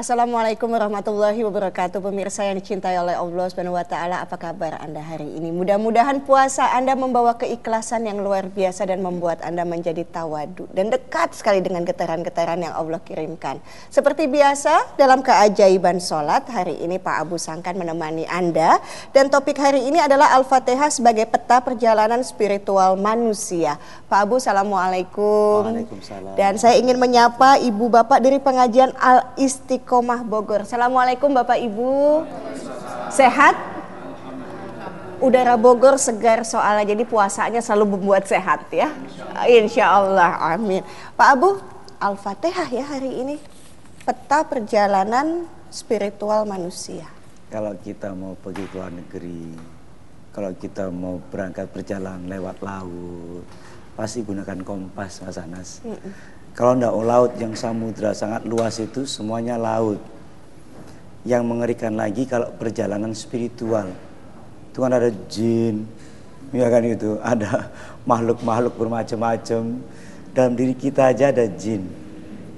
Assalamualaikum warahmatullahi wabarakatuh Pemirsa yang dicintai oleh Allah Subhanahu wa taala, apa kabar Anda hari ini? Mudah-mudahan puasa Anda membawa keikhlasan yang luar biasa dan membuat Anda menjadi tawadu dan dekat sekali dengan getaran-getaran yang Allah kirimkan. Seperti biasa dalam keajaiban sholat hari ini Pak Abu Sangkan menemani Anda dan topik hari ini adalah Al-Fatihah sebagai peta perjalanan spiritual manusia. Pak Abu, Assalamualaikum. Waalaikumsalam. Dan saya ingin menyapa Ibu Bapak dari pengajian Al-Istiqomah Istiqomah Bogor. Assalamualaikum Bapak Ibu. Sehat? Udara Bogor segar soalnya jadi puasanya selalu membuat sehat ya. Insya Allah, amin. Pak Abu, Al-Fatihah ya hari ini. Peta perjalanan spiritual manusia. Kalau kita mau pergi ke luar negeri, kalau kita mau berangkat berjalan lewat laut, pasti gunakan kompas Mas Anas. Mm -mm. Kalau tidak laut yang samudra sangat luas itu semuanya laut. Yang mengerikan lagi kalau perjalanan spiritual. Itu kan ada jin, ya kan itu, ada makhluk-makhluk bermacam-macam. Dalam diri kita aja ada jin.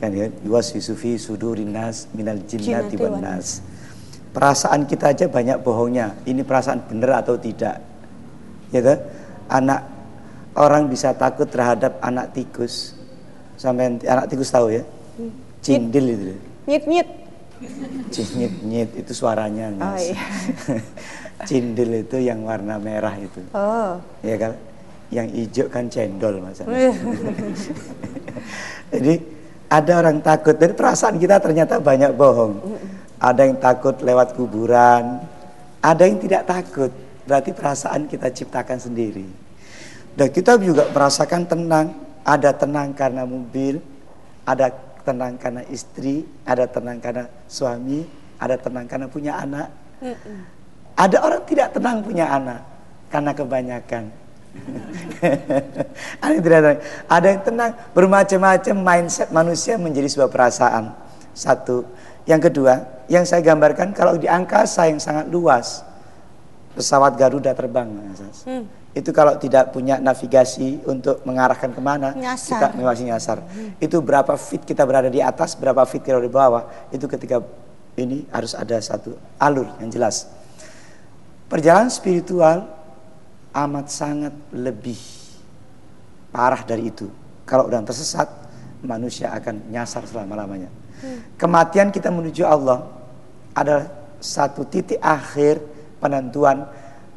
Kan ya, yusufi sudurinas minal jinnati wan nas. Perasaan kita aja banyak bohongnya. Ini perasaan benar atau tidak. Ya kan? Anak orang bisa takut terhadap anak tikus sampai anak tikus tahu ya. Cindil itu. Nyit nyit. Nyit nyit itu suaranya mas. Oh, iya. cindil itu yang warna merah itu. Oh. ya kan? Yang hijau kan cendol mas. Jadi ada orang takut. Dari perasaan kita ternyata banyak bohong. Ada yang takut lewat kuburan. Ada yang tidak takut. Berarti perasaan kita ciptakan sendiri. Dan kita juga merasakan tenang ada tenang karena mobil, ada tenang karena istri, ada tenang karena suami, ada tenang karena punya anak. Mm -mm. Ada orang tidak tenang punya anak karena kebanyakan. ada yang tidak tenang. Ada yang tenang bermacam-macam mindset manusia menjadi sebuah perasaan. Satu. Yang kedua, yang saya gambarkan kalau di angkasa yang sangat luas, pesawat Garuda terbang, Hmm itu kalau tidak punya navigasi untuk mengarahkan ke mana nyasar. kita masih nyasar hmm. itu berapa feet kita berada di atas berapa feet kita di bawah itu ketika ini harus ada satu alur yang jelas perjalanan spiritual amat sangat lebih parah dari itu kalau udah tersesat manusia akan nyasar selama-lamanya hmm. kematian kita menuju Allah adalah satu titik akhir penentuan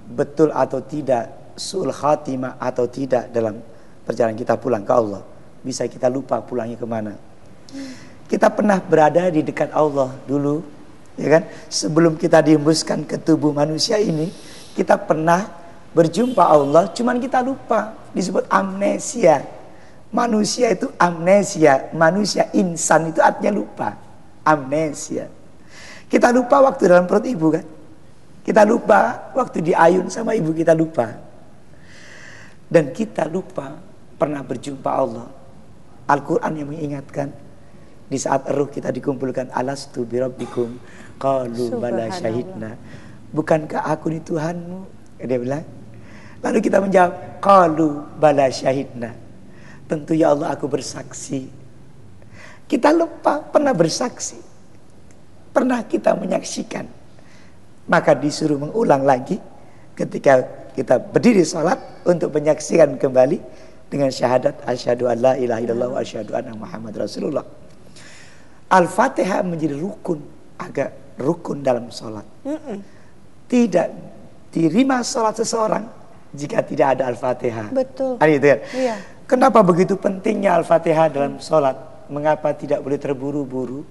betul atau tidak sul khatimah atau tidak dalam perjalanan kita pulang ke Allah. Bisa kita lupa pulangnya ke mana. Kita pernah berada di dekat Allah dulu, ya kan? Sebelum kita dihembuskan ke tubuh manusia ini, kita pernah berjumpa Allah, cuman kita lupa. Disebut amnesia. Manusia itu amnesia, manusia insan itu artinya lupa. Amnesia. Kita lupa waktu dalam perut ibu kan? Kita lupa waktu diayun sama ibu kita lupa. Dan kita lupa pernah berjumpa Allah. Al-Quran yang mengingatkan di saat ruh kita dikumpulkan alastu birabbikum qalu bala syahidna. Bukankah aku ini Tuhanmu? Dia bilang. Lalu kita menjawab qalu bala syahidna. Tentu ya Allah aku bersaksi. Kita lupa pernah bersaksi. Pernah kita menyaksikan. Maka disuruh mengulang lagi ketika kita berdiri salat untuk menyaksikan kembali dengan syahadat asyhadu alla ilaha illallah wa asyhadu anna muhammad rasulullah. Al-Fatihah menjadi rukun agak rukun dalam salat. Tidak diterima salat seseorang jika tidak ada Al-Fatihah. Betul. Ada itu ya? Iya. Kenapa begitu pentingnya Al-Fatihah dalam salat? Mengapa tidak boleh terburu-buru?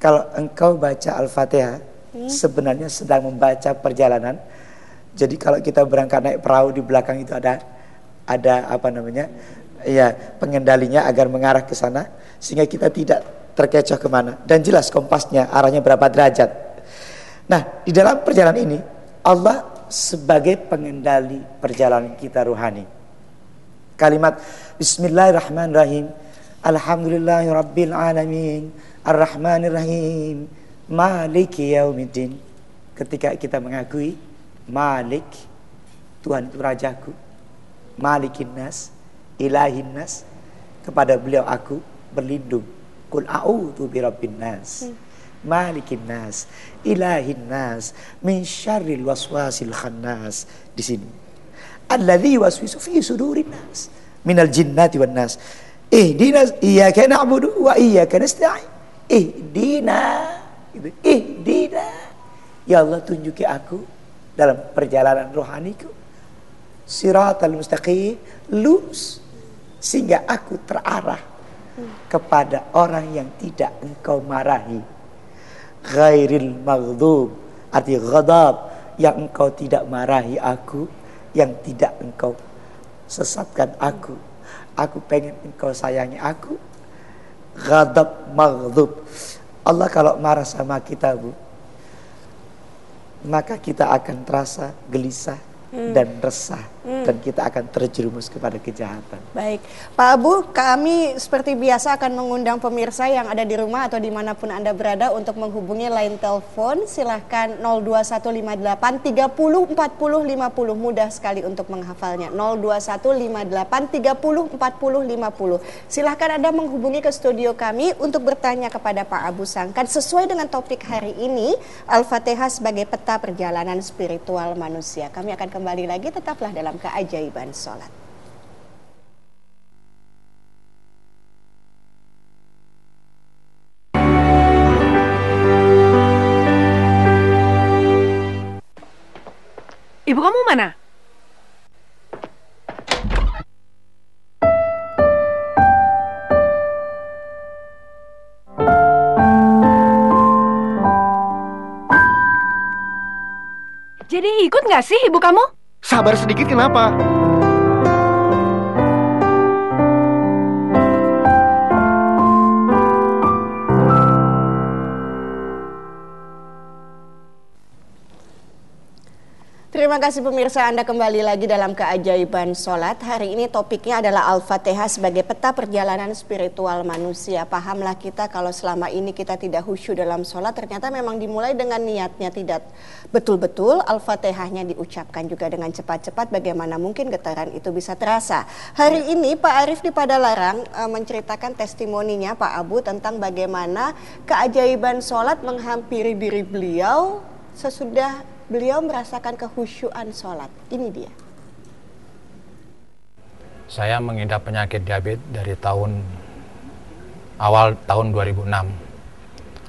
Kalau engkau baca Al-Fatihah, hmm. sebenarnya sedang membaca perjalanan jadi kalau kita berangkat naik perahu di belakang itu ada ada apa namanya? Ya, pengendalinya agar mengarah ke sana sehingga kita tidak terkecoh ke mana dan jelas kompasnya arahnya berapa derajat. Nah, di dalam perjalanan ini Allah sebagai pengendali perjalanan kita ruhani. Kalimat Bismillahirrahmanirrahim. Alhamdulillahirabbil alamin. Arrahmanirrahim. Maliki yaumiddin. Ketika kita mengakui Malik Tuhan itu rajaku Malikin nas Ilahin nas Kepada beliau aku berlindung Kul a'udhu birabbin nas hmm. malikin nas, ilahin nas, min syarril waswasil khannas. Di sini. Alladhi waswisu fi sudurin nas. Minal jinnati wan nas. Ihdina iyyaka na'budu wa iyyaka nasta'in. Ihdina. Ihdina. Ya Allah tunjuki aku dalam perjalanan rohaniku. Siratal mustaqim. Lurus. Sehingga aku terarah kepada orang yang tidak engkau marahi. Ghairil maghdub. Arti ghadab. Yang engkau tidak marahi aku. Yang tidak engkau sesatkan aku. Aku pengen engkau sayangi aku. Ghadab maghdub. Allah kalau marah sama kita bu. Maka kita akan terasa gelisah hmm. dan resah hmm. dan kita akan terjerumus kepada kejahatan. Baik, Pak Abu, kami seperti biasa akan mengundang pemirsa yang ada di rumah atau di mana pun anda berada untuk menghubungi line telepon. Silahkan 02158 30 40 50 mudah sekali untuk menghafalnya. 02158 30 40 50. Silahkan anda menghubungi ke studio kami untuk bertanya kepada Pak Abu Sangkan sesuai dengan topik hari ini Al-Fatihah sebagai peta perjalanan spiritual manusia. Kami akan kembali lagi tetaplah dalam keajaiban sholat. Ibu kamu mana? Jadi ikut nggak sih ibu kamu? Sabar sedikit kenapa? Terima kasih pemirsa Anda kembali lagi dalam keajaiban sholat. Hari ini topiknya adalah Al-Fatihah sebagai peta perjalanan spiritual manusia. Pahamlah kita kalau selama ini kita tidak khusyuk dalam sholat, ternyata memang dimulai dengan niatnya tidak betul-betul. Al-Fatihahnya diucapkan juga dengan cepat-cepat, bagaimana mungkin getaran itu bisa terasa. Hari ini Pak Arif di Padalarang e, menceritakan testimoninya Pak Abu tentang bagaimana keajaiban sholat menghampiri diri beliau sesudah beliau merasakan kehusyuan sholat. Ini dia. Saya mengidap penyakit diabetes dari tahun awal tahun 2006.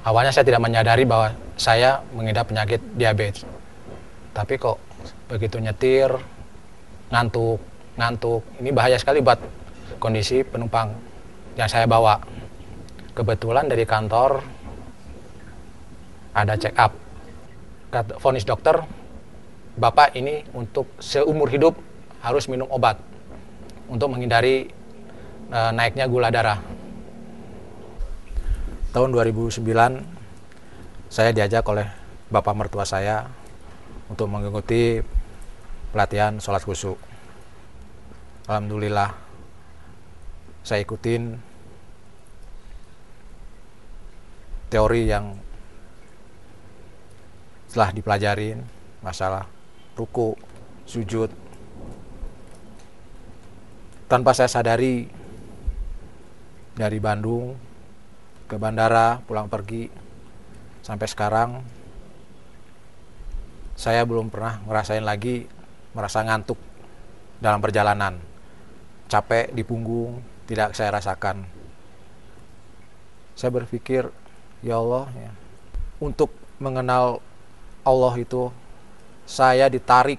Awalnya saya tidak menyadari bahwa saya mengidap penyakit diabetes. Tapi kok begitu nyetir, ngantuk, ngantuk. Ini bahaya sekali buat kondisi penumpang yang saya bawa. Kebetulan dari kantor ada check up vonis dokter bapak ini untuk seumur hidup harus minum obat untuk menghindari e, naiknya gula darah. Tahun 2009 saya diajak oleh bapak mertua saya untuk mengikuti pelatihan sholat khusyuk. Alhamdulillah saya ikutin teori yang setelah dipelajarin masalah ruku, sujud, tanpa saya sadari dari Bandung ke bandara pulang pergi sampai sekarang saya belum pernah ngerasain lagi merasa ngantuk dalam perjalanan. Capek di punggung tidak saya rasakan. Saya berpikir ya Allah ya, untuk mengenal Allah itu saya ditarik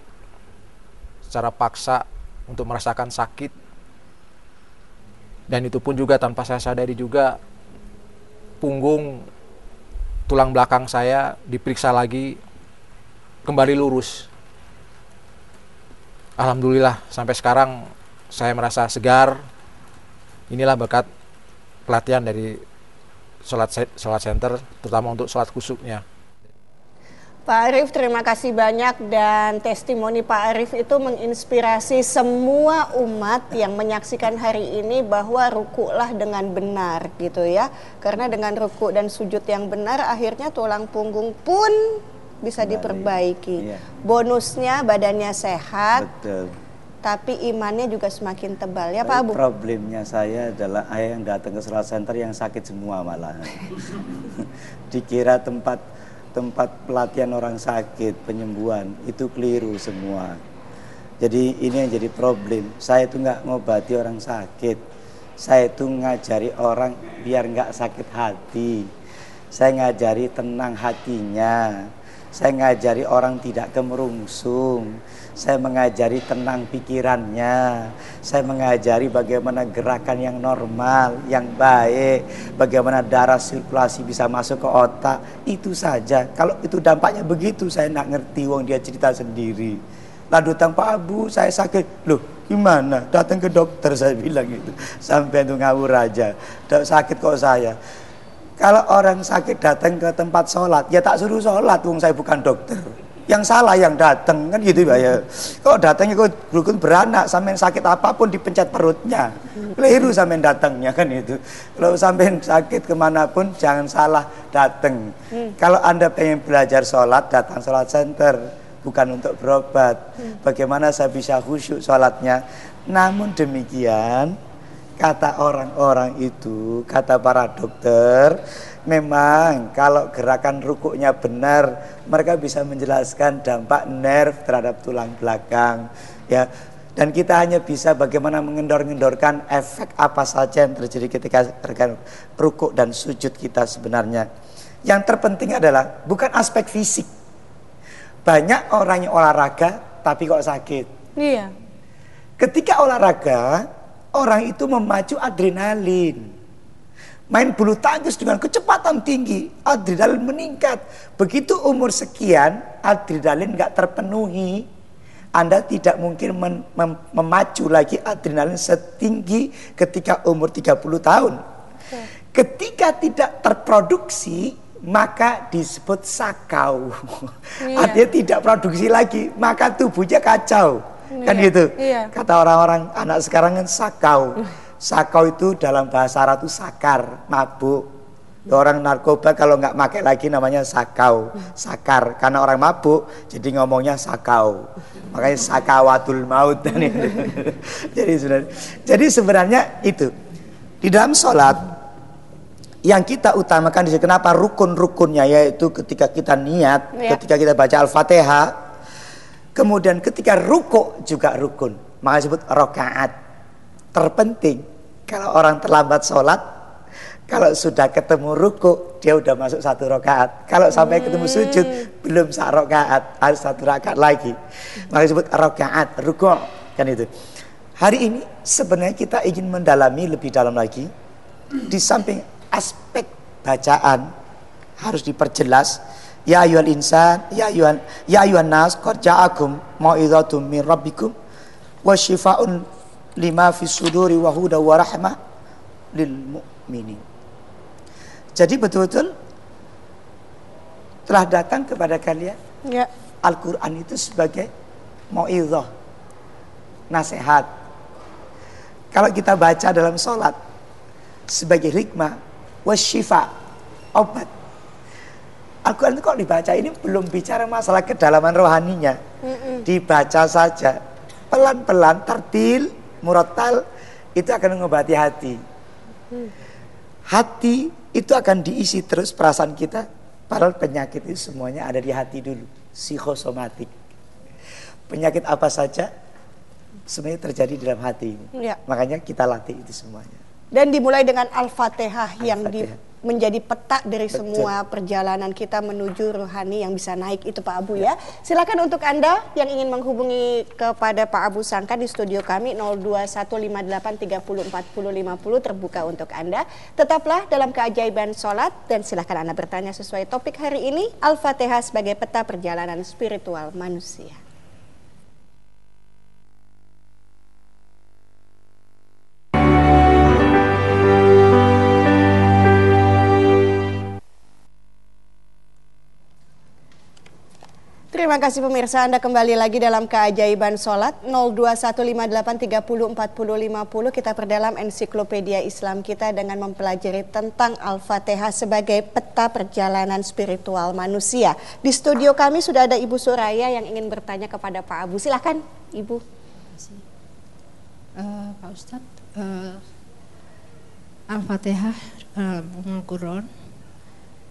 secara paksa untuk merasakan sakit. Dan itu pun juga tanpa saya sadari juga punggung tulang belakang saya diperiksa lagi kembali lurus. Alhamdulillah sampai sekarang saya merasa segar. Inilah berkat pelatihan dari sholat, sholat center terutama untuk sholat kusuknya Pak Arif, terima kasih banyak dan testimoni Pak Arif itu menginspirasi semua umat yang menyaksikan hari ini bahwa rukuklah dengan benar gitu ya. Karena dengan rukuk dan sujud yang benar akhirnya tulang punggung pun bisa diperbaiki. Iya. Bonusnya badannya sehat. Betul. tapi imannya juga semakin tebal ya Pak Abu. Problemnya saya adalah ayah yang datang ke sholat center yang sakit semua malah. Dikira tempat tempat pelatihan orang sakit, penyembuhan, itu keliru semua. Jadi ini yang jadi problem. Saya itu nggak ngobati orang sakit. Saya itu ngajari orang biar nggak sakit hati. Saya ngajari tenang hatinya. Saya ngajari orang tidak kemerungsung. Saya mengajari tenang pikirannya. Saya mengajari bagaimana gerakan yang normal, yang baik, bagaimana darah sirkulasi bisa masuk ke otak. Itu saja. Kalau itu dampaknya begitu, saya nak ngerti wong dia cerita sendiri. Lalu datang Pak Abu, saya sakit. Loh, gimana? Datang ke dokter saya bilang itu. Sampai itu ngawur aja. Sakit kok saya. Kalau orang sakit datang ke tempat sholat, ya tak suruh sholat, wong saya bukan dokter. Yang salah yang datang kan gitu ya. Kok datangnya kok rukun beranak sampai sakit apa pun dipencet perutnya. Keliru sampai datangnya kan itu. Kalau sampai sakit ke mana pun jangan salah datang. Hmm. Kalau anda pengen belajar sholat datang sholat center bukan untuk berobat. Bagaimana saya bisa khusyuk sholatnya? Namun demikian kata orang-orang itu, kata para dokter, memang kalau gerakan rukuknya benar, mereka bisa menjelaskan dampak nerf terhadap tulang belakang. Ya, dan kita hanya bisa bagaimana mengendor-endorkan efek apa saja yang terjadi ketika gerakan rukuk dan sujud kita sebenarnya. Yang terpenting adalah bukan aspek fisik. Banyak orang yang olahraga tapi kok sakit. Iya. Ketika olahraga, orang itu memacu adrenalin. Main bulu tangkis dengan kecepatan tinggi, adrenalin meningkat. Begitu umur sekian, adrenalin nggak terpenuhi, Anda tidak mungkin mem mem memacu lagi adrenalin setinggi ketika umur 30 tahun. Ketika tidak terproduksi, maka disebut sakau. Iya. Artinya tidak produksi lagi, maka tubuhnya kacau. Kan iya, gitu. Iya. Kata orang-orang anak sekarang kan sakau. Sakau itu dalam bahasa Arab itu sakar, mabuk. Orang narkoba kalau nggak pakai lagi namanya sakau, sakar. Karena orang mabuk, jadi ngomongnya sakau. Makanya sakawatul maut jadi sebenarnya, jadi sebenarnya itu di dalam sholat yang kita utamakan di sini kenapa rukun-rukunnya yaitu ketika kita niat, ya. ketika kita baca al-fatihah, Kemudian ketika ruko juga rukun. Maka disebut rokaat. Terpenting. Kalau orang terlambat sholat. Kalau sudah ketemu ruko. Dia udah masuk satu rokaat. Kalau sampai hmm. ketemu sujud. Belum satu rokaat. Harus satu rokaat lagi. Maka disebut rokaat. Ruko. Kan itu. Hari ini sebenarnya kita ingin mendalami lebih dalam lagi. Di samping aspek bacaan. Harus diperjelas Ya ayuhal insan, ya ayuhan, ya ayuhan nas, qad ja'akum mau'izatum min rabbikum wa shifaa'un lima fi suduri wa huda wa rahmah lil mu'minin. Jadi betul-betul telah datang kepada kalian ya. Al-Quran itu sebagai mau'izah, nasihat. Kalau kita baca dalam sholat sebagai hikmah, wasyifa, obat Al-Quran itu kok dibaca ini belum bicara masalah kedalaman rohaninya. Mm-mm. Dibaca saja. Pelan-pelan, tertil, murotal, itu akan mengobati hati. Hati itu akan diisi terus perasaan kita. Padahal penyakit itu semuanya ada di hati dulu. Psikosomatik. Penyakit apa saja sebenarnya terjadi di dalam hati ini. Ya. Makanya kita latih itu semuanya. Dan dimulai dengan Al-Fatihah Al yang di menjadi peta dari Betul. semua perjalanan kita menuju rohani yang bisa naik itu Pak Abu ya. Silakan untuk Anda yang ingin menghubungi kepada Pak Abu Sangka di studio kami 02158304050 terbuka untuk Anda. Tetaplah dalam keajaiban sholat dan silakan Anda bertanya sesuai topik hari ini Al-Fatihah sebagai peta perjalanan spiritual manusia. Terima kasih pemirsa Anda kembali lagi dalam keajaiban sholat 02158304050 kita perdalam ensiklopedia Islam kita dengan mempelajari tentang Al-Fatihah sebagai peta perjalanan spiritual manusia. Di studio kami sudah ada Ibu Suraya yang ingin bertanya kepada Pak Abu. Silahkan Ibu. Eh, Pak Ustadz, eh, Al-Fatihah dalam Ummul Quran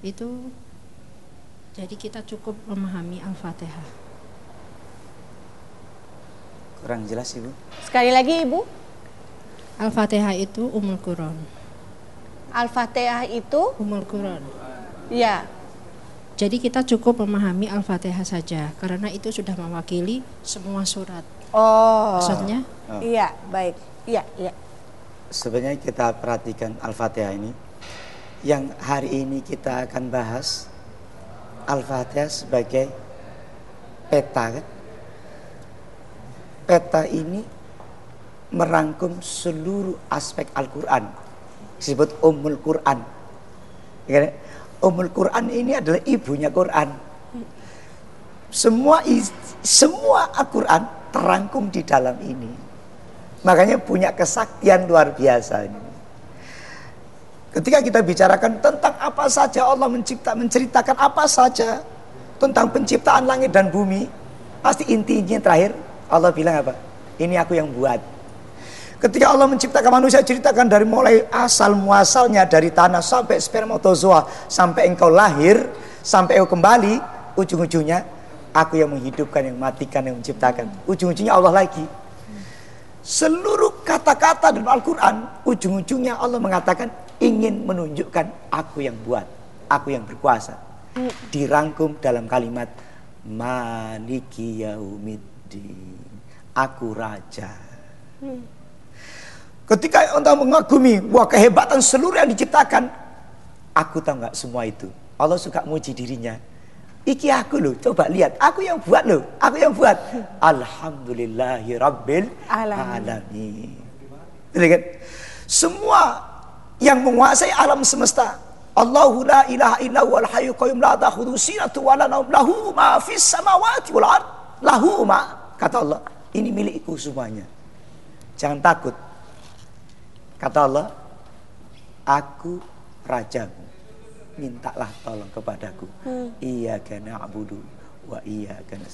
itu jadi kita cukup memahami Al-Fatihah. Kurang jelas Ibu. Sekali lagi Ibu, Al-Fatihah itu Ummul Quran. Al-Fatihah itu Ummul Quran. ya Jadi kita cukup memahami Al-Fatihah saja karena itu sudah mewakili semua surat. Oh. Maksudnya Iya, baik. Iya, iya. Sebenarnya kita perhatikan Al-Fatihah ini yang hari ini kita akan bahas Al-Fatihah sebagai peta kan? Peta ini merangkum seluruh aspek Al-Quran. Disebut Ummul Quran. Ya kan? Ummul Quran ini adalah ibunya Quran. Semua semua Al-Quran terangkum di dalam ini. Makanya punya kesaktian luar biasa ini Ketika kita bicarakan tentang apa saja Allah mencipta, menceritakan apa saja tentang penciptaan langit dan bumi, pasti intinya terakhir Allah bilang apa? Ini aku yang buat. Ketika Allah menciptakan manusia, ceritakan dari mulai asal muasalnya dari tanah sampai spermatozoa, sampai engkau lahir, sampai engkau kembali, ujung-ujungnya aku yang menghidupkan, yang matikan, yang menciptakan. Ujung-ujungnya Allah lagi. Seluruh kata-kata dalam Al-Quran Ujung-ujungnya Allah mengatakan Ingin menunjukkan aku yang buat Aku yang berkuasa Dirangkum dalam kalimat Maliki yaumiddin Aku raja Ketika untuk mengagumi Wah kehebatan seluruh yang diciptakan Aku tahu nggak semua itu Allah suka muji dirinya Iki aku loh, coba lihat. Aku yang buat loh, aku yang buat. Alhamdulillahi Rabbil Alamin. Alamin. Kan? Semua yang menguasai alam semesta. Allahu la ilaha illa huwal hayyul qayyum la ta'khudhuhu sinatun wa la nawm lahu ma fis samawati wal ard lahu ma kata Allah ini milikku semuanya jangan takut kata Allah aku rajamu mintalah tolong kepadaku. Iya karena abudu wa iya karena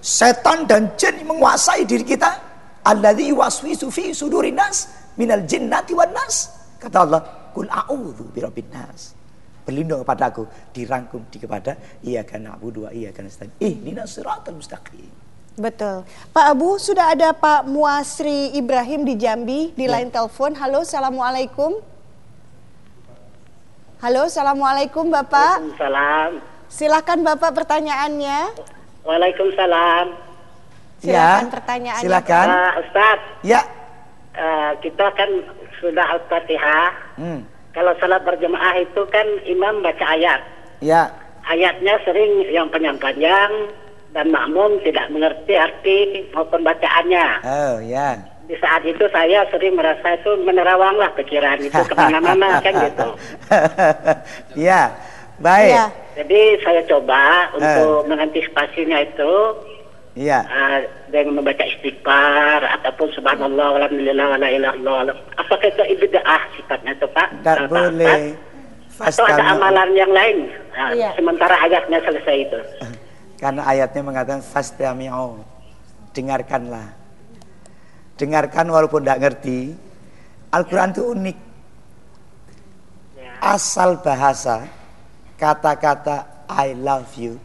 Setan dan jin menguasai diri kita. Alladzi waswisu fi sudurin nas minal jinnati wan nas. Kata Allah, "Kul a'udzu birabbin nas." Berlindung kepada aku, dirangkum di kepada iya karena abudu wa iya karena Ihdinas siratal mustaqim. Betul. Pak Abu, sudah ada Pak Muasri Ibrahim di Jambi di Ya. line telepon. Halo, Assalamualaikum. Halo, Assalamualaikum Bapak. Waalaikumsalam. Silakan Bapak pertanyaannya. Waalaikumsalam. Silakan Ya, pertanyaannya. Silakan. Uh, Ustaz, Ya. uh, kita kan sudah Al-Fatihah. Hmm. Kalau salat berjemaah itu kan imam baca ayat. Ya. Ayatnya sering yang panjang-panjang dan makmum tidak mengerti arti maupun bacaannya. Oh, ya. Di saat itu saya sering merasa itu menerawang lah pikiran itu ke mana-mana kan gitu. ya. Baik. Ya. Jadi saya coba untuk mengantisipasinya itu Iya. Ah, dengan membaca istighfar ataupun subhanallah walhamdulillah wala ilaha illallah. Apakah itu ibadah sifatnya itu Pak? Tidak boleh. Atau ada amalan yang lain? Ah, Iya. Sementara ayatnya selesai itu. Karena ayatnya mengatakan fastami'u. Dengarkanlah. Dengarkan walaupun tidak ngerti. Al-Quran itu unik. Ya. Asal bahasa kata-kata I love you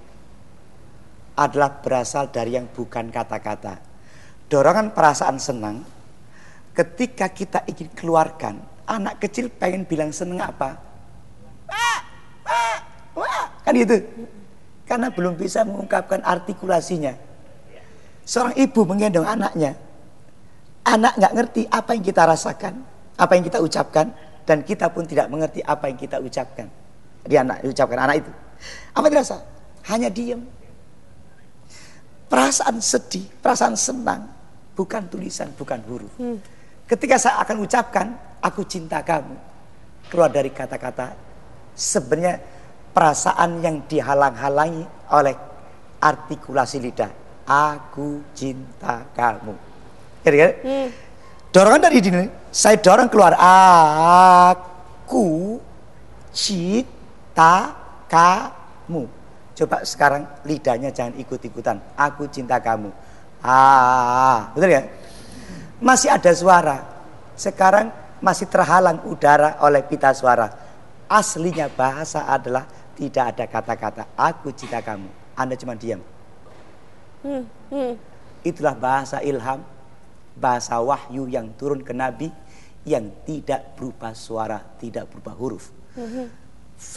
adalah berasal dari yang bukan kata-kata. Dorongan perasaan senang ketika kita ingin keluarkan anak kecil pengen bilang seneng apa? Wah, wah, wah. Kan gitu. Karena belum bisa mengungkapkan artikulasinya. Seorang ibu menggendong anaknya. Anak nggak ngerti apa yang kita rasakan, apa yang kita ucapkan, dan kita pun tidak mengerti apa yang kita ucapkan. Di anak diucapkan anak itu. Apa dirasa? Hanya diam. Perasaan sedih, perasaan senang, bukan tulisan, bukan huruf. Ketika saya akan ucapkan, aku cinta kamu, keluar dari kata-kata, sebenarnya perasaan yang dihalang-halangi oleh artikulasi lidah. Aku cinta kamu. Gitu kan? Dorongan dari sini, saya dorong keluar. Aku cinta kamu. Coba sekarang lidahnya jangan ikut-ikutan. Aku cinta kamu. Ah, betul ya? masih ada suara. Sekarang masih terhalang udara oleh pita suara. Aslinya bahasa adalah tidak ada kata-kata. Aku cinta kamu. Anda cuma diam. Hmm, hmm. Itulah bahasa ilham, bahasa wahyu yang turun ke Nabi yang tidak berupa suara, tidak berupa huruf.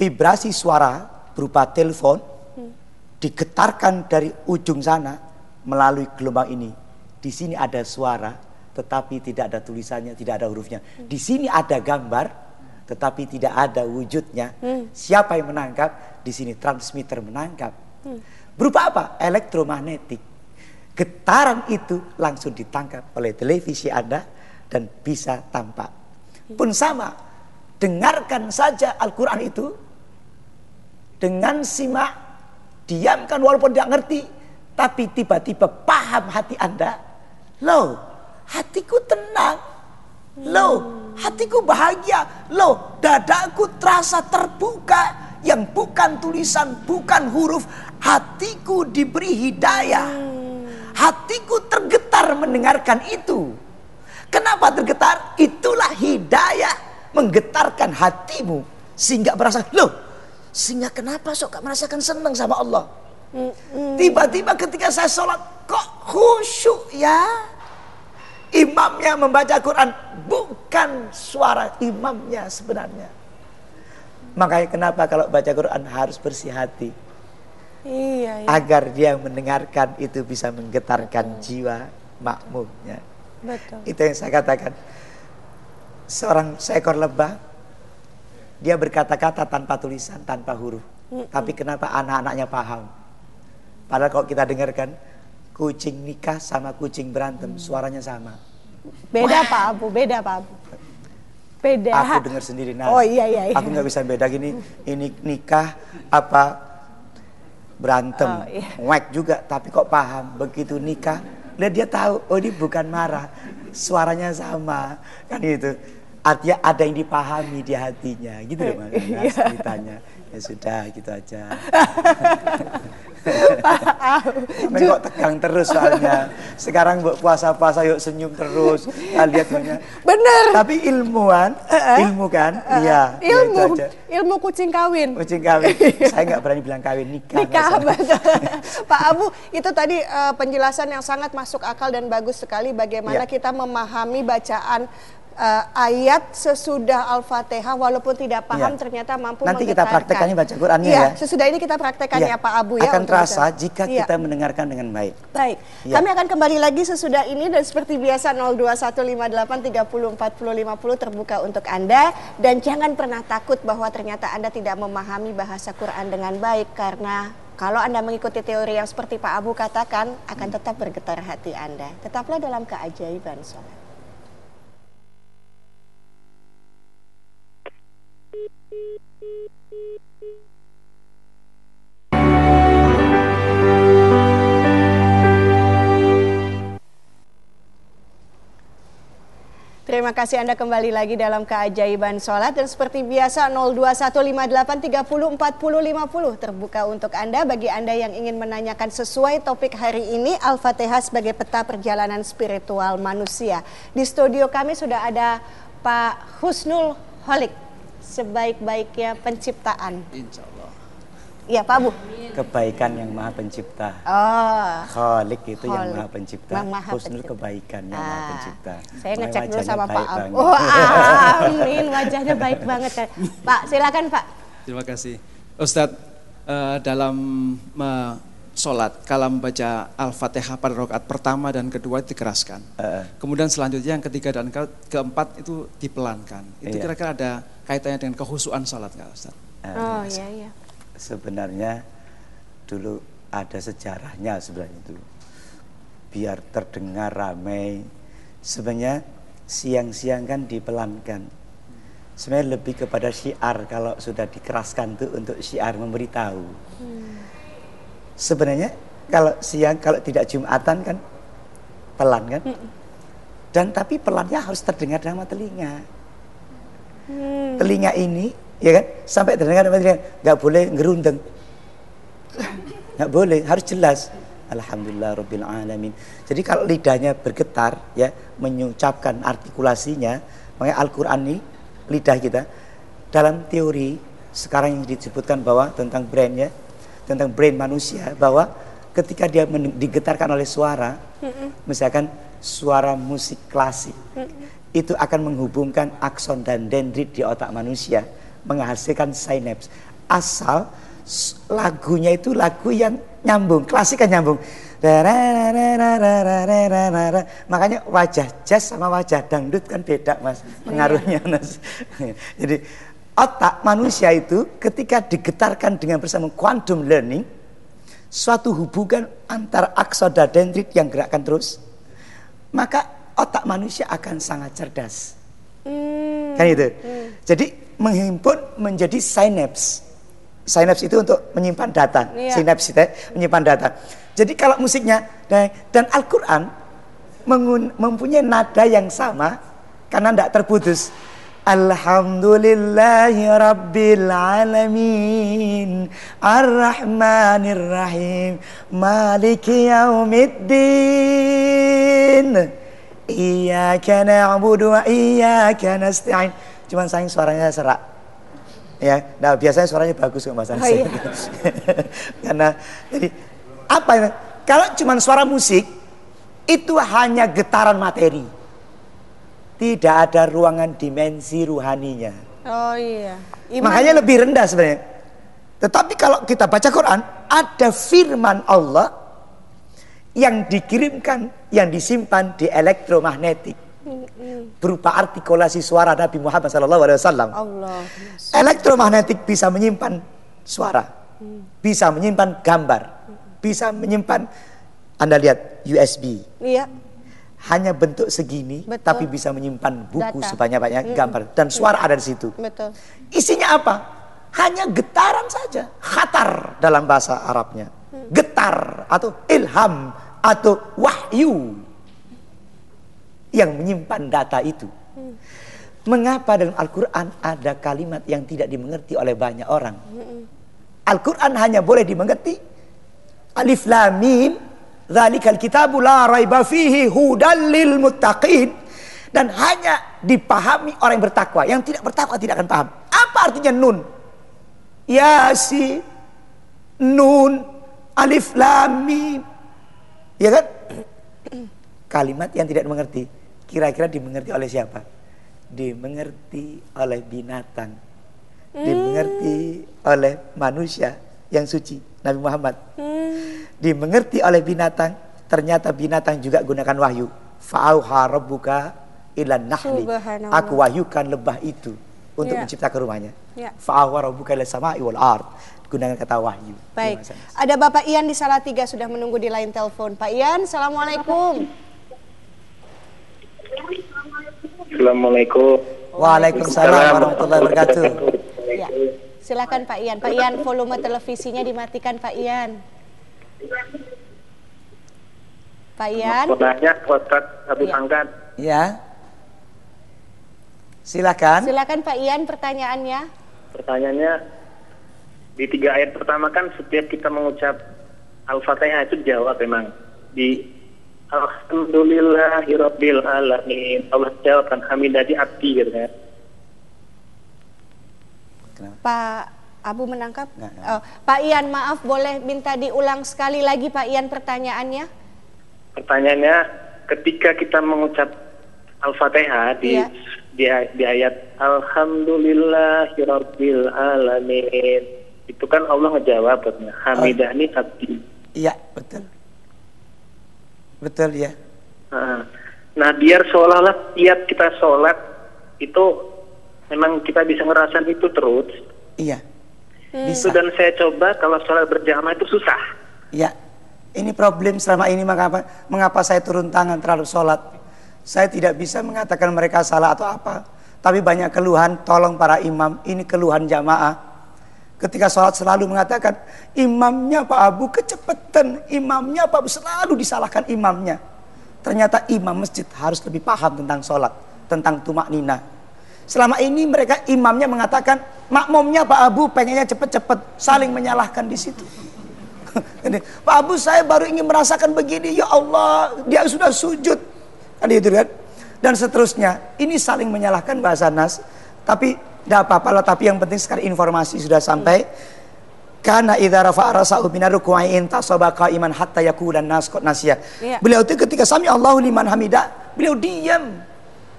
Vibrasi suara berupa telepon digetarkan dari ujung sana melalui gelombang ini. Di sini ada suara, tetapi tidak ada tulisannya, tidak ada hurufnya. Di sini ada gambar, tetapi tidak ada wujudnya. Siapa yang menangkap? Di sini transmitter menangkap. Berupa apa? Elektromagnetik. Getaran itu langsung ditangkap oleh televisi Anda dan bisa tampak. Pun sama, dengarkan saja Al-Quran itu dengan simak, diamkan walaupun tidak ngerti, tapi tiba-tiba paham hati Anda. Loh, hatiku tenang. Loh, hatiku bahagia. Loh, dadaku terasa terbuka. Yang bukan tulisan, bukan huruf. Hatiku diberi hidayah. Hatiku tergetar mendengarkan itu. Kenapa tergetar? Itulah hidayah menggetarkan hatimu sehingga merasa loh sehingga kenapa sok merasakan senang sama Allah? Tiba-tiba ketika saya sholat kok khusyuk ya? Imamnya membaca Quran bukan suara imamnya sebenarnya. Makanya kenapa kalau baca Quran harus bersih hati? Iya, iya. agar dia mendengarkan itu bisa menggetarkan jiwa makmumnya. Betul. itu yang saya katakan. Seorang seekor lebah, dia berkata-kata tanpa tulisan, tanpa huruf. Tapi kenapa anak-anaknya paham? Padahal kalau kita dengarkan, kucing nikah sama kucing berantem, suaranya sama. Beda Pak Abu, beda Pak Abu. Beda. Aku dengar sendiri. Nas. Oh iya iya iya. Aku nggak bisa beda gini. Ini nikah apa berantem, Oh, iya. Wek juga. Tapi kok paham? Begitu nikah, lihat dia tahu. Oh ini bukan marah, suaranya sama, kan itu. Artinya ada yang dipahami di hatinya, gitu loh Mas Iya. Ceritanya. Ya sudah, gitu aja. Sampai kok tegang terus soalnya. Sekarang buat puasa-puasa yuk senyum terus. Kita lihat banyak. Bener. Tapi ilmuwan, ilmu kan? Iya. ya itu Ilmu, ilmu kucing kawin. Kucing kawin. Saya nggak berani bilang kawin nikah. Nikah. Pak Abu, itu tadi eh, penjelasan yang sangat masuk akal dan bagus sekali bagaimana Ya. kita memahami bacaan eh, ayat sesudah Al-Fatihah walaupun tidak paham Ya. ternyata mampu Nanti kita praktekannya baca Qurannya Iya, ya. sesudah ini kita praktekannya Iya. Pak Abu ya. Akan terasa bisa. jika Iya. kita mendengarkan dengan baik. Baik, Iya. kami akan kembali lagi sesudah ini dan seperti biasa 02158304050 terbuka untuk Anda dan jangan pernah takut bahwa ternyata Anda tidak memahami bahasa Quran dengan baik karena kalau Anda mengikuti teori yang seperti Pak Abu katakan akan tetap bergetar hati Anda. Tetaplah dalam keajaiban sholat. Terima kasih Anda kembali lagi dalam keajaiban sholat dan seperti biasa 02158304050 terbuka untuk Anda bagi Anda yang ingin menanyakan sesuai topik hari ini Al-Fatihah sebagai peta perjalanan spiritual manusia. Di studio kami sudah ada Pak Husnul Holik sebaik-baiknya penciptaan. Insya Allah. Iya Pak Abu. Kebaikan yang maha pencipta. Oh. Khalik itu yang Khalik. maha pencipta. Yang maha Husnul pencipta. kebaikan yang maha Ah, pencipta. Saya ngecek dulu sama Pak Abu. banget. Oh, amin. Wajahnya baik banget. Pak, silakan Pak. Terima kasih. Ustadz, eh, dalam eh, sholat, kalau membaca Al-Fatihah pada rakaat pertama dan kedua itu dikeraskan. Eh, Kemudian selanjutnya yang ketiga dan ke- keempat itu dipelankan. Itu Iya. kira-kira ada kaitannya dengan kehusuan sholat nggak Ustadz? eh, Oh iya iya. sebenarnya dulu ada sejarahnya sebenarnya itu biar terdengar ramai sebenarnya siang-siang kan dipelankan sebenarnya lebih kepada syiar kalau sudah dikeraskan tuh untuk syiar memberitahu sebenarnya kalau siang kalau tidak jumatan kan pelan kan? Dan tapi pelannya harus terdengar dalam telinga. Telinga ini ya kan? Sampai terdengar dalam telinga. Nggak boleh ngerundeng. Nggak boleh harus jelas. Alhamdulillah Rabbil Alamin. Jadi kalau lidahnya bergetar ya mengucapkan artikulasinya, makanya Al-Quran ini lidah kita dalam teori sekarang yang disebutkan bahwa tentang brain ya, tentang brain manusia bahwa ketika dia digetarkan oleh suara, misalkan suara musik klasik, itu akan menghubungkan akson dan dendrit di otak manusia, menghasilkan sinaps. Asal lagunya itu lagu yang nyambung, klasik kan nyambung. Makanya wajah jazz sama wajah dangdut kan beda mas pengaruhnya mas. Jadi otak manusia itu ketika digetarkan dengan bersama quantum learning, suatu hubungan antara aksoda dendrit yang gerakkan terus, maka otak manusia akan sangat cerdas. Hmm. Kan itu. Hmm. Jadi menghimpun menjadi synapse Synapse itu untuk menyimpan data. Iya. Synapse itu menyimpan data. Jadi kalau musiknya dan, dan Al-Qur'an mempunyai nada yang sama karena tidak terputus. Alhamdulillahi Rabbil Alamin. Ar-Rahmanir Rahim Maliki Yaumiddin. Iyaka na'budu wa iyaka nasta'in. Cuman sayang suaranya serak. Ya nah biasanya suaranya bagus kok mas oh, iya. karena jadi apa ya? Kalau cuma suara musik itu hanya getaran materi tidak ada ruangan dimensi ruhaninya oh iya Iman. makanya lebih rendah sebenarnya tetapi kalau kita baca Quran ada firman Allah yang dikirimkan yang disimpan di elektromagnetik berupa artikulasi suara Nabi Muhammad SAW. Elektromagnetik bisa menyimpan suara, bisa menyimpan gambar, bisa menyimpan. Anda lihat USB. Iya. Hanya bentuk segini, Betul. tapi bisa menyimpan buku sebanyak-banyak gambar dan suara ada di situ. Betul. Isinya apa? Hanya getaran saja, khatar dalam bahasa Arabnya. Getar atau ilham atau wahyu yang menyimpan data itu. Mengapa dalam Al-Quran ada kalimat yang tidak dimengerti oleh banyak orang? Al-Quran hanya boleh dimengerti. Alif Lam Mim. Zalikal kitabu la raiba fihi muttaqin. Dan hanya dipahami orang yang bertakwa. Yang tidak bertakwa tidak akan paham. Apa artinya nun? Yasin. Nun. Alif Lam Mim. Ya kan? Kalimat yang tidak mengerti kira-kira dimengerti oleh siapa? Dimengerti oleh binatang. Dimengerti oleh manusia yang suci, Nabi Muhammad. Hmm. Dimengerti oleh binatang, ternyata binatang juga gunakan wahyu. Fa'auha rabbuka ilan nahli. Aku wahyukan lebah itu untuk yeah. menciptakan rumahnya. Yeah. Fa'auha rabbuka ila sama'i wal ard. Gunakan kata wahyu. Baik. Ada Bapak Ian di Salatiga sudah menunggu di line telepon. Pak Ian, Assalamualaikum. Assalamualaikum. Waalaikumsalam warahmatullahi wabarakatuh. Ya. Silakan Pak Ian. Pak Ian, volume televisinya dimatikan Pak Ian. Pak Ian. Nanya Ustaz Habib ya. Angkat. Ya. Silakan. Silakan Pak Ian pertanyaannya. Pertanyaannya di tiga ayat pertama kan setiap kita mengucap Al-Fatihah itu jawab memang di Alhamdulillahirabbil alamin. Allah jawabkan hamidati abdi gitu ya. Pak Abu menangkap? Nggak, nggak. Oh, Pak Ian, maaf boleh minta diulang sekali lagi Pak Ian pertanyaannya? Pertanyaannya, ketika kita mengucap Al-Fatihah di, iya. di di ayat Alhamdulillahirabbil alamin. Itu kan Allah ngejawab Hamidani abdi. Iya, betul. Betul ya. Nah, nah biar seolah-olah tiap kita sholat itu memang kita bisa ngerasain itu terus. Iya. Hmm. Bisa. dan saya coba kalau sholat berjamaah itu susah. Iya. Ini problem selama ini mengapa mengapa saya turun tangan terlalu sholat. Saya tidak bisa mengatakan mereka salah atau apa. Tapi banyak keluhan, tolong para imam, ini keluhan jamaah Ketika sholat selalu mengatakan imamnya Pak Abu kecepatan, imamnya Pak Abu selalu disalahkan imamnya. Ternyata imam masjid harus lebih paham tentang sholat, tentang tumak nina. Selama ini mereka imamnya mengatakan makmumnya Pak Abu pengennya cepet-cepet, saling menyalahkan di situ. Ini, Pak Abu saya baru ingin merasakan begini, ya Allah, dia sudah sujud. Kan itu kan? Dan seterusnya. Ini saling menyalahkan bahasa Nas. Tapi tidak apa-apa lah, tapi yang penting sekarang informasi sudah sampai. Karena idza rafa'a ra'sahu min ar-ruku'i intasaba qa'iman hatta yakulan nas qad nasiya. Iya. Beliau itu ketika sami Allahu liman hamida, beliau diam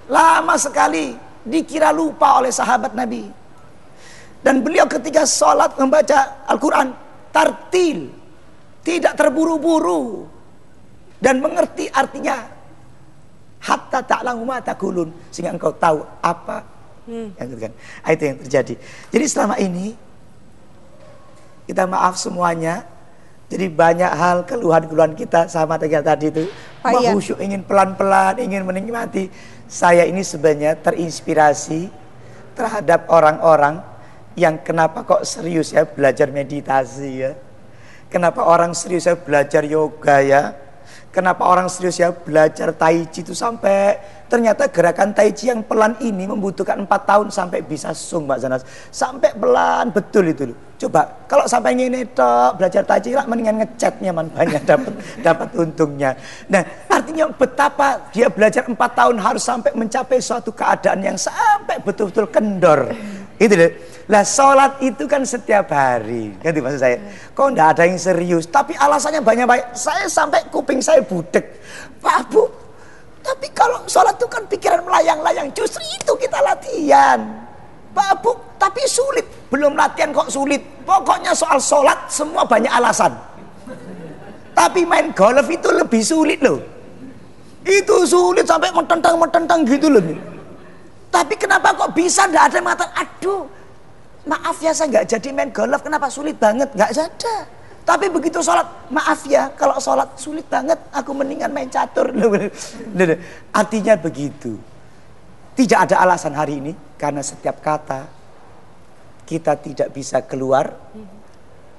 lama sekali dikira lupa oleh sahabat Nabi. Dan beliau ketika sholat membaca Al-Quran tartil, tidak terburu-buru dan mengerti artinya hatta ta'lamu ma taqulun sehingga engkau tahu apa yang kan. Ah, Itu yang terjadi. Jadi selama ini kita maaf semuanya. Jadi banyak hal keluhan-keluhan kita sama dengan tadi itu. Pak Ian. Khusyuk ingin pelan-pelan, ingin menikmati. Saya ini sebenarnya terinspirasi terhadap orang-orang yang kenapa kok serius ya belajar meditasi ya. Kenapa orang serius ya belajar yoga ya. Kenapa orang serius ya belajar tai chi itu sampai ternyata gerakan tai chi yang pelan ini membutuhkan 4 tahun sampai bisa sung Mbak Zanas. Sampai pelan betul itu loh. Coba kalau sampai ini tok belajar tai chi lah mendingan ngechatnya man banyak dapat dapat untungnya. Nah, artinya betapa dia belajar 4 tahun harus sampai mencapai suatu keadaan yang sampai betul-betul kendor. Itu loh. Lah sholat itu kan setiap hari. Ngerti maksud saya? Kok enggak ada yang serius? Tapi alasannya banyak-banyak. Saya sampai kuping saya budek. Pak Bu, tapi kalau sholat itu kan pikiran melayang-layang. Justru itu kita latihan. Pak Bu, tapi sulit. Belum latihan kok sulit. Pokoknya soal sholat semua banyak alasan. Tapi main golf itu lebih sulit loh. Itu sulit sampai metentang-metentang gitu loh. Tapi kenapa kok bisa nggak ada yang mengatakan, aduh, maaf ya saya nggak jadi main golf, kenapa sulit banget? Nggak ada. Tapi begitu sholat, maaf ya, kalau sholat sulit banget, aku mendingan main catur. Artinya begitu. Tidak ada alasan hari ini, karena setiap kata kita tidak bisa keluar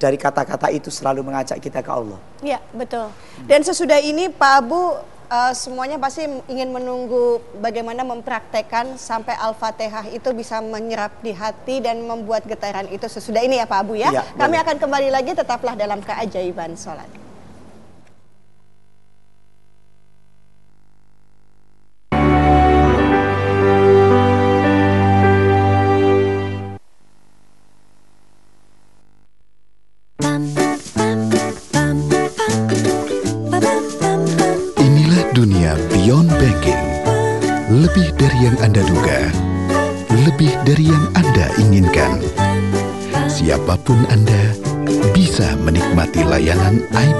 dari kata-kata itu selalu mengajak kita ke Allah. Iya, betul. Dan sesudah ini Pak Abu eh, semuanya pasti ingin menunggu bagaimana mempraktekkan sampai Al-Fatihah itu bisa menyerap di hati dan membuat getaran itu sesudah ini ya Pak Abu ya. Iya, Kami boleh. akan kembali lagi tetaplah dalam keajaiban sholat.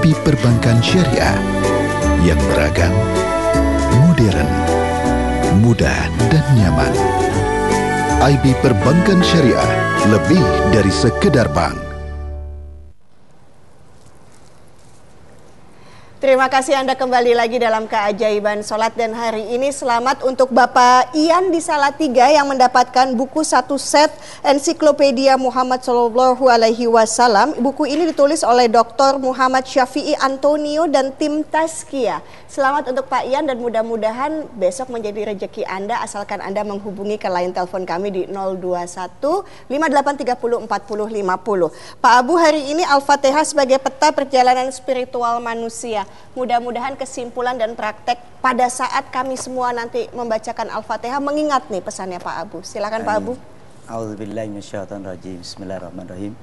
IB Perbankan Syariah yang beragam, modern, mudah dan nyaman. IB Perbankan Syariah lebih dari sekedar bank. Terima kasih Anda kembali lagi dalam keajaiban sholat dan hari ini selamat untuk Bapak Ian di Salatiga yang mendapatkan buku satu set ensiklopedia Muhammad Shallallahu Alaihi Wasallam. Buku ini ditulis oleh Dr. Muhammad Syafi'i Antonio dan tim Taskia. Selamat untuk Pak Ian dan mudah-mudahan besok menjadi rejeki Anda asalkan Anda menghubungi ke line telepon kami di 021 5830 4050. Pak Abu hari ini Al-Fatihah sebagai peta perjalanan spiritual manusia. Mudah-mudahan kesimpulan dan praktek pada saat kami semua nanti membacakan Al-Fatihah mengingat nih pesannya Pak Abu. Silakan Pak Abu. A'udzubillahi minasyaitonirrajim. Bismillahirrahmanirrahim.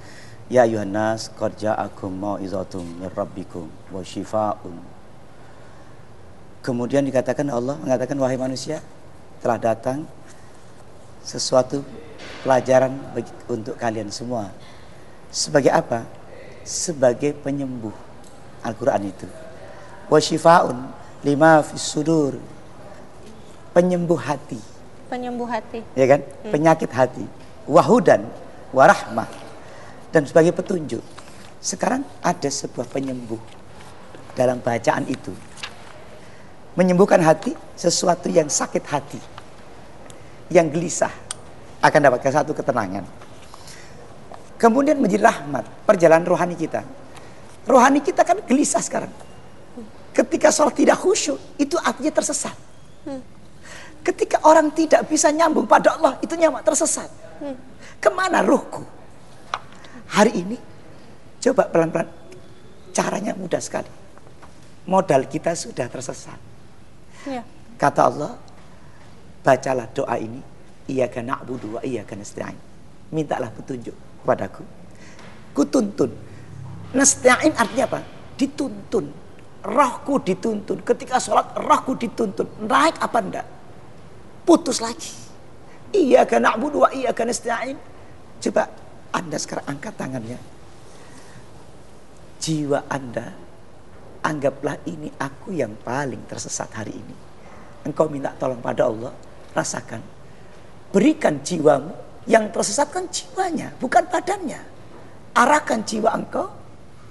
Ya ayuhan nas qad ja'akum mau'izatum min rabbikum wa syifaa'un. Kemudian dikatakan Allah mengatakan wahai manusia telah datang sesuatu pelajaran bagi, untuk kalian semua. Sebagai apa? Sebagai penyembuh Al-Qur'an itu. Wa syifaa'un lima fis sudur. Penyembuh hati. Penyembuh hati. ya kan? Penyakit hati. Wahudan warahmah dan sebagai petunjuk sekarang ada sebuah penyembuh dalam bacaan itu. Menyembuhkan hati sesuatu yang sakit hati yang gelisah. Akan dapatkan satu ketenangan. Kemudian menjadi rahmat perjalanan rohani kita. Rohani kita kan gelisah sekarang ketika sholat tidak khusyuk itu artinya tersesat Ketika orang tidak bisa nyambung pada Allah, itu nyawa tersesat. Ke mana ruhku? Hari ini, coba pelan-pelan caranya mudah sekali. Modal kita sudah tersesat. Ya. Kata Allah, bacalah doa ini, iya karena na'budu wa iya karena nasta'in. Mintalah petunjuk kepadaku. Kutuntun. Nasta'in artinya apa? Dituntun. Rohku dituntun. Ketika sholat, rohku dituntun. Naik apa enggak? Putus lagi. Iya karena na'budu wa iya karena. Coba Anda sekarang angkat tangannya. Jiwa Anda, anggaplah ini aku yang paling tersesat hari ini. Engkau minta tolong pada Allah, rasakan. Berikan jiwamu, yang tersesatkan jiwanya, bukan badannya. Arahkan jiwa engkau.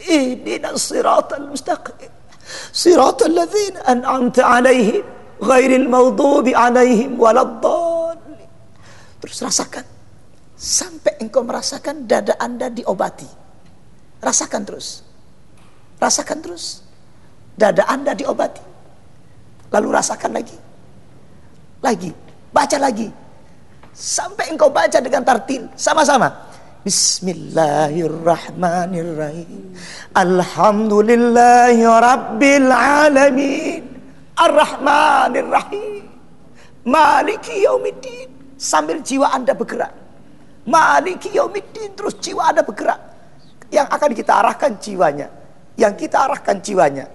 mustaqim. Ihdinas siratal mustaqim. Siratal ladzina an'amta 'alaihim ghairil maghdubi 'alaihim waladdallin. Terus rasakan sampai engkau merasakan dada Anda diobati. Rasakan terus. Rasakan terus. Dada Anda diobati. Lalu rasakan lagi. Lagi. Baca lagi. Sampai engkau baca dengan tartil. Sama-sama. Bismillahirrahmanirrahim. Alhamdulillahi rabbil alamin. Ar-Rahmanirrahim. Maliki yaumiddin. Sambil jiwa Anda bergerak. Maliki yaumiddin. Terus jiwa Anda bergerak. Yang akan kita arahkan jiwanya yang kita arahkan jiwanya.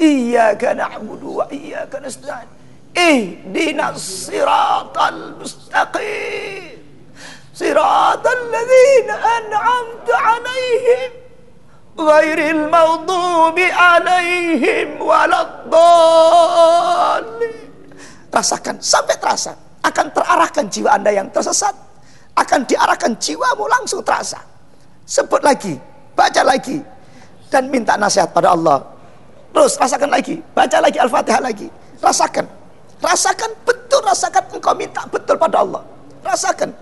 Iyyaka na'budu wa iyyaka nasta'in. Ihdinas siratal mustaqim. Siratal ladzina an'amta 'alaihim ghairil maghdubi 'alaihim waladdallin. Rasakan sampai terasa akan terarahkan jiwa Anda yang tersesat akan diarahkan jiwamu langsung terasa. Sebut lagi, baca lagi dan minta nasihat pada Allah. Terus rasakan lagi, baca lagi Al-Fatihah lagi. Rasakan. Rasakan betul rasakan engkau minta betul pada Allah. Rasakan.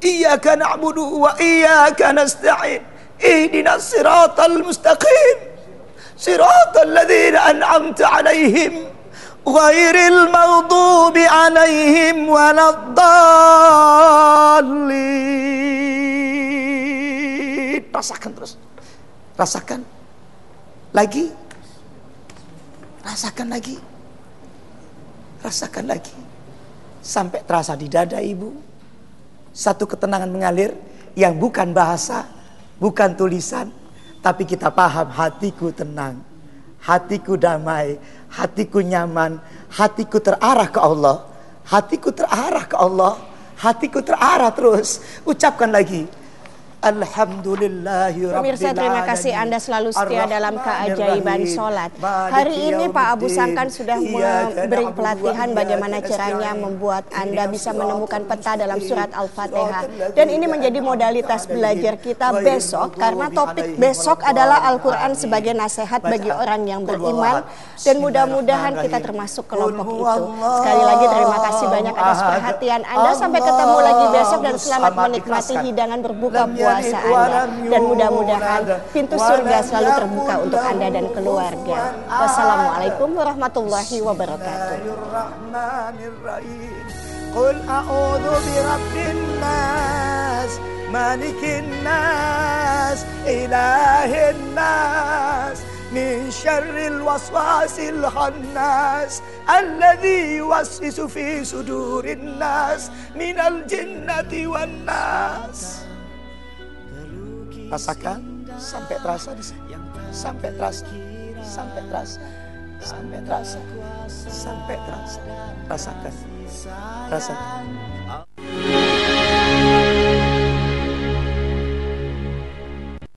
Iyyaka na'budu wa iyyaka nasta'in. Ihdinas siratal mustaqim. Siratal ladzina an'amta 'alaihim ghairil maghdubi 'alaihim waladdallin. Rasakan terus. Rasakan. Lagi. Rasakan lagi. Rasakan lagi. Sampai terasa di dada ibu. Satu ketenangan mengalir yang bukan bahasa, bukan tulisan, tapi kita paham hatiku tenang, hatiku damai, hatiku nyaman, hatiku terarah ke Allah, hatiku terarah ke Allah, hatiku terarah terus. Ucapkan lagi, Alhamdulillahi Pemirsa terima kasih Anda selalu setia dalam keajaiban sholat. Hari ini Pak Abu Sangkan sudah memberi pelatihan bagaimana caranya membuat Anda bisa menemukan peta dalam surat Al-Fatihah. Dan ini menjadi modalitas belajar kita besok karena topik besok adalah Al-Quran sebagai nasihat bagi orang yang beriman. Dan mudah-mudahan kita termasuk kelompok itu. Sekali lagi terima kasih banyak atas perhatian Anda. Sampai ketemu lagi besok dan selamat menikmati hidangan berbuka puasa puasa Anda dan mudah-mudahan pintu surga selalu terbuka untuk Anda dan keluarga. Wassalamualaikum warahmatullahi wabarakatuh. قل أعوذ برب الناس مالك الناس إله الناس من شر الوسواس الخناس الذي يوسوس في صدور الناس من الجنة والناس rasakan sampai terasa di sini. Sampai terasa sampai terasa sampai terasa sampai terasa. Rasakan rasakan